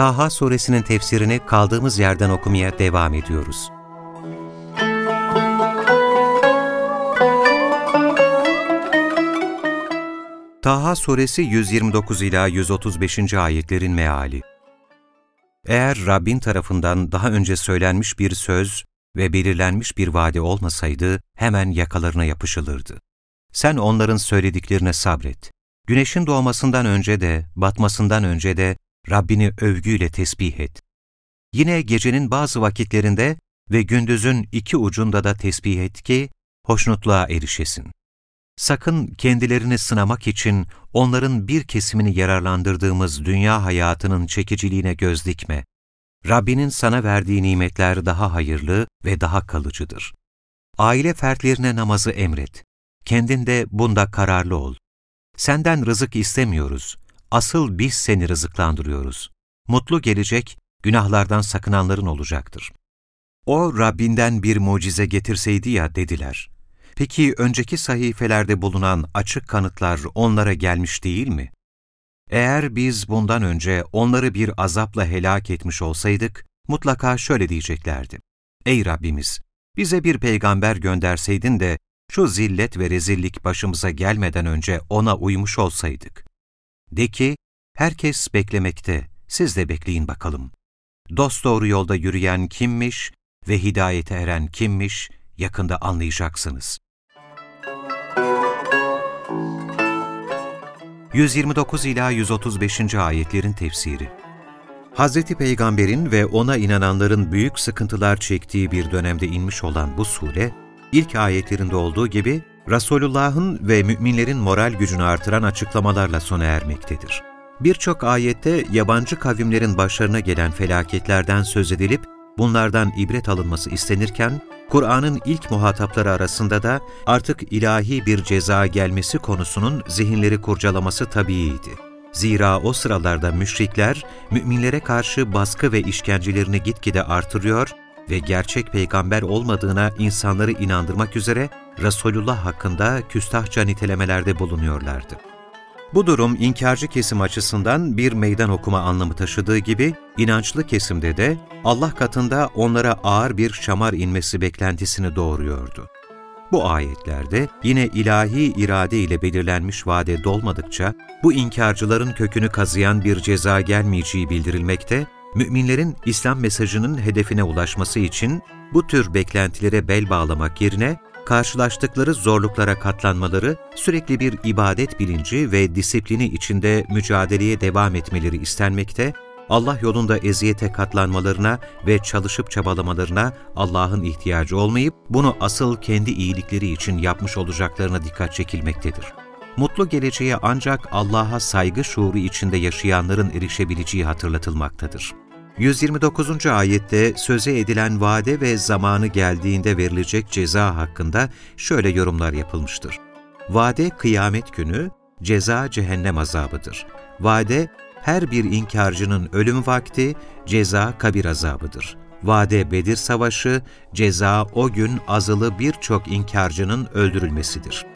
Taha suresinin tefsirini kaldığımız yerden okumaya devam ediyoruz. Taha suresi 129 ila 135. ayetlerin meali. Eğer Rabbin tarafından daha önce söylenmiş bir söz ve belirlenmiş bir vade olmasaydı hemen yakalarına yapışılırdı. Sen onların söylediklerine sabret. Güneşin doğmasından önce de, batmasından önce de Rabbini övgüyle tesbih et. Yine gecenin bazı vakitlerinde ve gündüzün iki ucunda da tesbih et ki, hoşnutluğa erişesin. Sakın kendilerini sınamak için onların bir kesimini yararlandırdığımız dünya hayatının çekiciliğine göz dikme. Rabbinin sana verdiği nimetler daha hayırlı ve daha kalıcıdır. Aile fertlerine namazı emret. Kendin de bunda kararlı ol. Senden rızık istemiyoruz. Asıl biz seni rızıklandırıyoruz. Mutlu gelecek, günahlardan sakınanların olacaktır. O Rabbinden bir mucize getirseydi ya dediler. Peki önceki sahifelerde bulunan açık kanıtlar onlara gelmiş değil mi? Eğer biz bundan önce onları bir azapla helak etmiş olsaydık, mutlaka şöyle diyeceklerdi. Ey Rabbimiz! Bize bir peygamber gönderseydin de şu zillet ve rezillik başımıza gelmeden önce ona uymuş olsaydık. De ki, herkes beklemekte, siz de bekleyin bakalım. Dosdoğru yolda yürüyen kimmiş ve hidayete eren kimmiş, yakında anlayacaksınız. 129 ila 135. ayetlerin tefsiri Hz. Peygamber'in ve ona inananların büyük sıkıntılar çektiği bir dönemde inmiş olan bu sure, ilk ayetlerinde olduğu gibi Resulullah'ın ve müminlerin moral gücünü artıran açıklamalarla sona ermektedir. Birçok ayette yabancı kavimlerin başlarına gelen felaketlerden söz edilip bunlardan ibret alınması istenirken, Kur'an'ın ilk muhatapları arasında da artık ilahi bir ceza gelmesi konusunun zihinleri kurcalaması tabiiydi. Zira o sıralarda müşrikler, müminlere karşı baskı ve işkencelerini gitgide artırıyor ve gerçek peygamber olmadığına insanları inandırmak üzere Resulullah hakkında küstahça nitelemelerde bulunuyorlardı. Bu durum inkarcı kesim açısından bir meydan okuma anlamı taşıdığı gibi, inançlı kesimde de Allah katında onlara ağır bir şamar inmesi beklentisini doğuruyordu. Bu ayetlerde yine ilahi irade ile belirlenmiş vade dolmadıkça, bu inkarcıların kökünü kazıyan bir ceza gelmeyeceği bildirilmekte müminlerin İslam mesajının hedefine ulaşması için bu tür beklentilere bel bağlamak yerine karşılaştıkları zorluklara katlanmaları, sürekli bir ibadet bilinci ve disiplini içinde mücadeleye devam etmeleri istenmekte, Allah yolunda eziyete katlanmalarına ve çalışıp çabalamalarına Allah'ın ihtiyacı olmayıp, bunu asıl kendi iyilikleri için yapmış olacaklarına dikkat çekilmektedir. Mutlu geleceğe ancak Allah'a saygı şuuru içinde yaşayanların erişebileceği hatırlatılmaktadır. 129. ayette söze edilen vade ve zamanı geldiğinde verilecek ceza hakkında şöyle yorumlar yapılmıştır. Vade kıyamet günü, ceza cehennem azabıdır. Vade her bir inkarcının ölüm vakti, ceza kabir azabıdır. Vade Bedir Savaşı, ceza o gün azılı birçok inkarcının öldürülmesidir.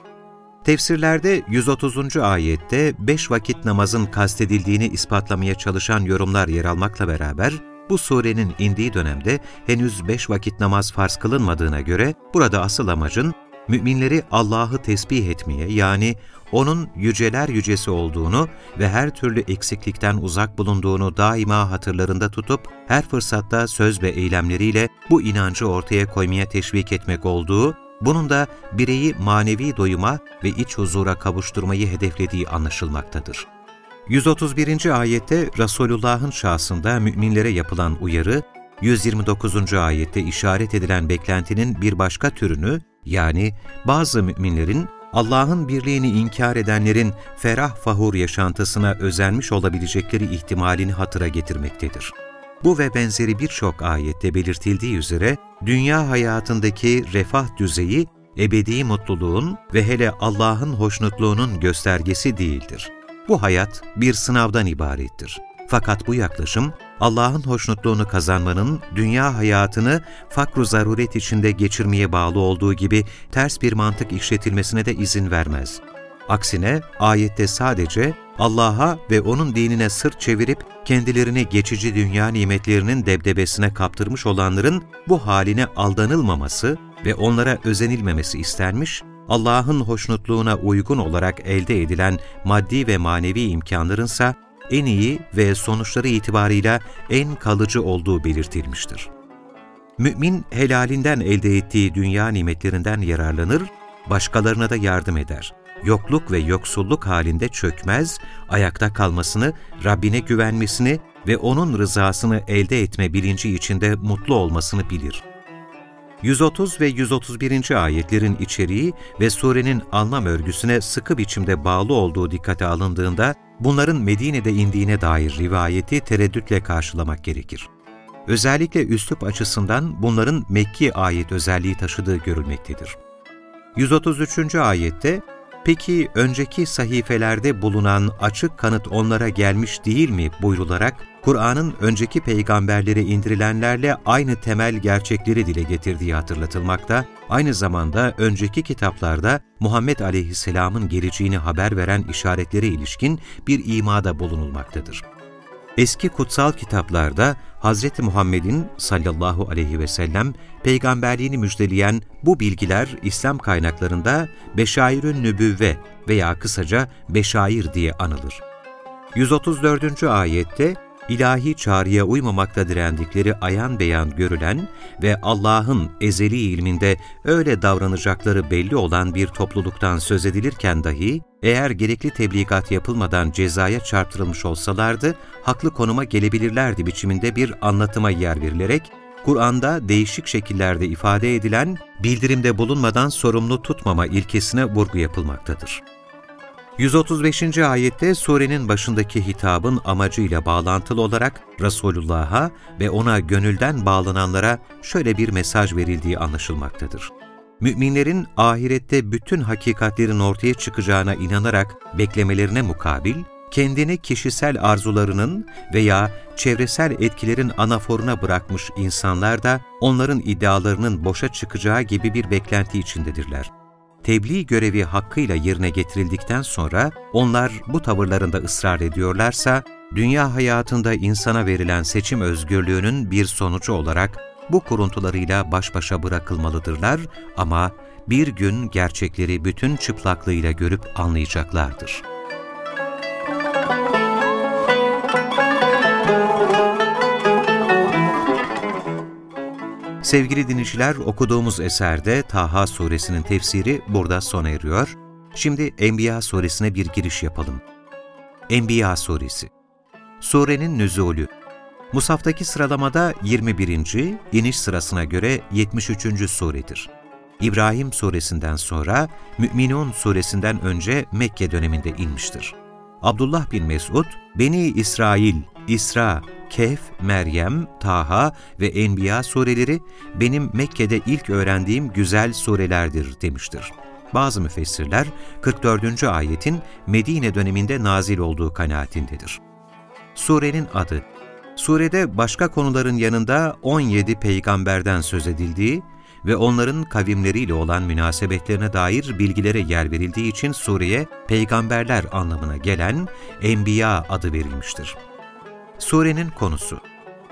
Tefsirlerde 130. ayette beş vakit namazın kastedildiğini ispatlamaya çalışan yorumlar yer almakla beraber, bu surenin indiği dönemde henüz beş vakit namaz farz kılınmadığına göre burada asıl amacın müminleri Allah'ı tesbih etmeye yani O'nun yüceler yücesi olduğunu ve her türlü eksiklikten uzak bulunduğunu daima hatırlarında tutup her fırsatta söz ve eylemleriyle bu inancı ortaya koymaya teşvik etmek olduğu bunun da bireyi manevi doyuma ve iç huzura kavuşturmayı hedeflediği anlaşılmaktadır. 131. ayette Resulullah'ın şahsında müminlere yapılan uyarı, 129. ayette işaret edilen beklentinin bir başka türünü, yani bazı müminlerin Allah'ın birliğini inkar edenlerin ferah fahur yaşantısına özenmiş olabilecekleri ihtimalini hatıra getirmektedir. Bu ve benzeri birçok ayette belirtildiği üzere dünya hayatındaki refah düzeyi ebedi mutluluğun ve hele Allah'ın hoşnutluğunun göstergesi değildir. Bu hayat bir sınavdan ibarettir. Fakat bu yaklaşım, Allah'ın hoşnutluğunu kazanmanın dünya hayatını fakru zaruret içinde geçirmeye bağlı olduğu gibi ters bir mantık işletilmesine de izin vermez. Aksine ayette sadece Allah'a ve O'nun dinine sırt çevirip kendilerini geçici dünya nimetlerinin debdebesine kaptırmış olanların bu haline aldanılmaması ve onlara özenilmemesi istenmiş, Allah'ın hoşnutluğuna uygun olarak elde edilen maddi ve manevi imkanlarınsa en iyi ve sonuçları itibarıyla en kalıcı olduğu belirtilmiştir. Mümin helalinden elde ettiği dünya nimetlerinden yararlanır, başkalarına da yardım eder. Yokluk ve yoksulluk halinde çökmez, ayakta kalmasını, Rabbine güvenmesini ve O'nun rızasını elde etme bilinci içinde mutlu olmasını bilir. 130 ve 131. ayetlerin içeriği ve surenin anlam örgüsüne sıkı biçimde bağlı olduğu dikkate alındığında, bunların Medine'de indiğine dair rivayeti tereddütle karşılamak gerekir. Özellikle üslup açısından bunların Mekki ayet özelliği taşıdığı görülmektedir. 133. ayette, Peki önceki sahifelerde bulunan açık kanıt onlara gelmiş değil mi buyrularak, Kur'an'ın önceki peygamberlere indirilenlerle aynı temel gerçekleri dile getirdiği hatırlatılmakta, aynı zamanda önceki kitaplarda Muhammed Aleyhisselam'ın geleceğini haber veren işaretlere ilişkin bir imada bulunulmaktadır. Eski kutsal kitaplarda Hz. Muhammed'in sallallahu aleyhi ve sellem peygamberliğini müjdeleyen bu bilgiler İslam kaynaklarında Beşairün Nübüvve veya kısaca Beşair diye anılır. 134. ayette ilahi çağrıya uymamakta direndikleri ayan beyan görülen ve Allah'ın ezeli ilminde öyle davranacakları belli olan bir topluluktan söz edilirken dahi, eğer gerekli tebligat yapılmadan cezaya çarptırılmış olsalardı, haklı konuma gelebilirlerdi biçiminde bir anlatıma yer verilerek, Kur'an'da değişik şekillerde ifade edilen bildirimde bulunmadan sorumlu tutmama ilkesine vurgu yapılmaktadır. 135. ayette surenin başındaki hitabın amacıyla bağlantılı olarak Resulullah'a ve ona gönülden bağlananlara şöyle bir mesaj verildiği anlaşılmaktadır. Müminlerin ahirette bütün hakikatlerin ortaya çıkacağına inanarak beklemelerine mukabil, kendini kişisel arzularının veya çevresel etkilerin anaforuna bırakmış insanlar da onların iddialarının boşa çıkacağı gibi bir beklenti içindedirler tebliğ görevi hakkıyla yerine getirildikten sonra onlar bu tavırlarında ısrar ediyorlarsa, dünya hayatında insana verilen seçim özgürlüğünün bir sonucu olarak bu kuruntularıyla baş başa bırakılmalıdırlar ama bir gün gerçekleri bütün çıplaklığıyla görüp anlayacaklardır. Sevgili dinleyiciler, okuduğumuz eserde Taha suresinin tefsiri burada sona eriyor. Şimdi Enbiya suresine bir giriş yapalım. Enbiya suresi Surenin nüzulü Musaftaki sıralamada 21. iniş sırasına göre 73. suredir. İbrahim suresinden sonra Mü'minun suresinden önce Mekke döneminde inmiştir. Abdullah bin Mesud, Beni İsrail, İsra, Kehf, Meryem, Taha ve Enbiya sureleri benim Mekke'de ilk öğrendiğim güzel surelerdir demiştir. Bazı müfessirler 44. ayetin Medine döneminde nazil olduğu kanaatindedir. Surenin adı Surede başka konuların yanında 17 peygamberden söz edildiği ve onların kavimleriyle olan münasebetlerine dair bilgilere yer verildiği için sureye peygamberler anlamına gelen Enbiya adı verilmiştir. Surenin konusu.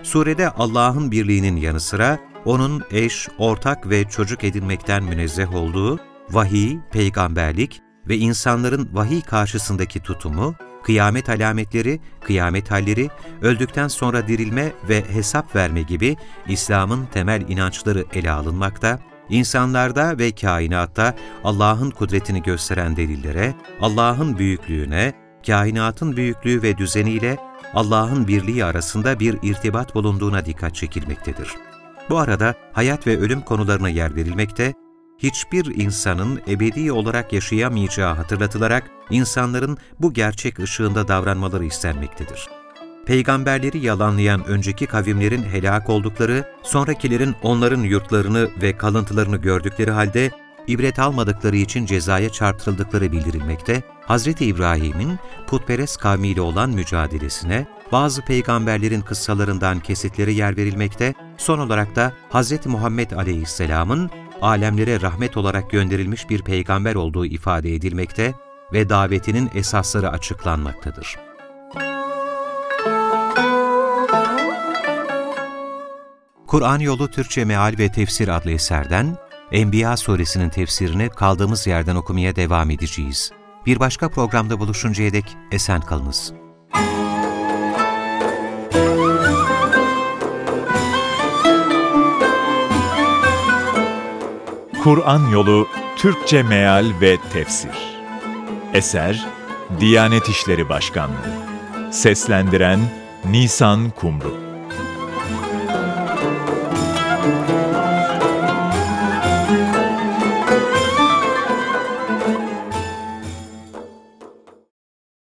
Surede Allah'ın birliğinin yanı sıra O'nun eş, ortak ve çocuk edinmekten münezzeh olduğu, vahiy, peygamberlik ve insanların vahiy karşısındaki tutumu, kıyamet alametleri, kıyamet halleri, öldükten sonra dirilme ve hesap verme gibi İslam'ın temel inançları ele alınmakta, insanlarda ve kainatta Allah'ın kudretini gösteren delillere, Allah'ın büyüklüğüne, kainatın büyüklüğü ve düzeniyle Allah'ın birliği arasında bir irtibat bulunduğuna dikkat çekilmektedir. Bu arada hayat ve ölüm konularına yer verilmekte, hiçbir insanın ebedi olarak yaşayamayacağı hatırlatılarak insanların bu gerçek ışığında davranmaları istenmektedir. peygamberleri yalanlayan önceki kavimlerin helak oldukları, sonrakilerin onların yurtlarını ve kalıntılarını gördükleri halde ibret almadıkları için cezaya çarptırıldıkları bildirilmekte, Hz. İbrahim'in putperest kavmiyle olan mücadelesine, bazı peygamberlerin kıssalarından kesitlere yer verilmekte, son olarak da Hz. Muhammed Aleyhisselam'ın alemlere rahmet olarak gönderilmiş bir peygamber olduğu ifade edilmekte ve davetinin esasları açıklanmaktadır. Kur'an Yolu Türkçe Meal ve Tefsir adlı eserden Enbiya suresinin tefsirini kaldığımız yerden okumaya devam edeceğiz. Bir başka programda buluşuncaya dek esen kalınız. Kur'an Yolu Türkçe Meal ve Tefsir Eser Diyanet İşleri Başkanlığı Seslendiren Nisan Kumru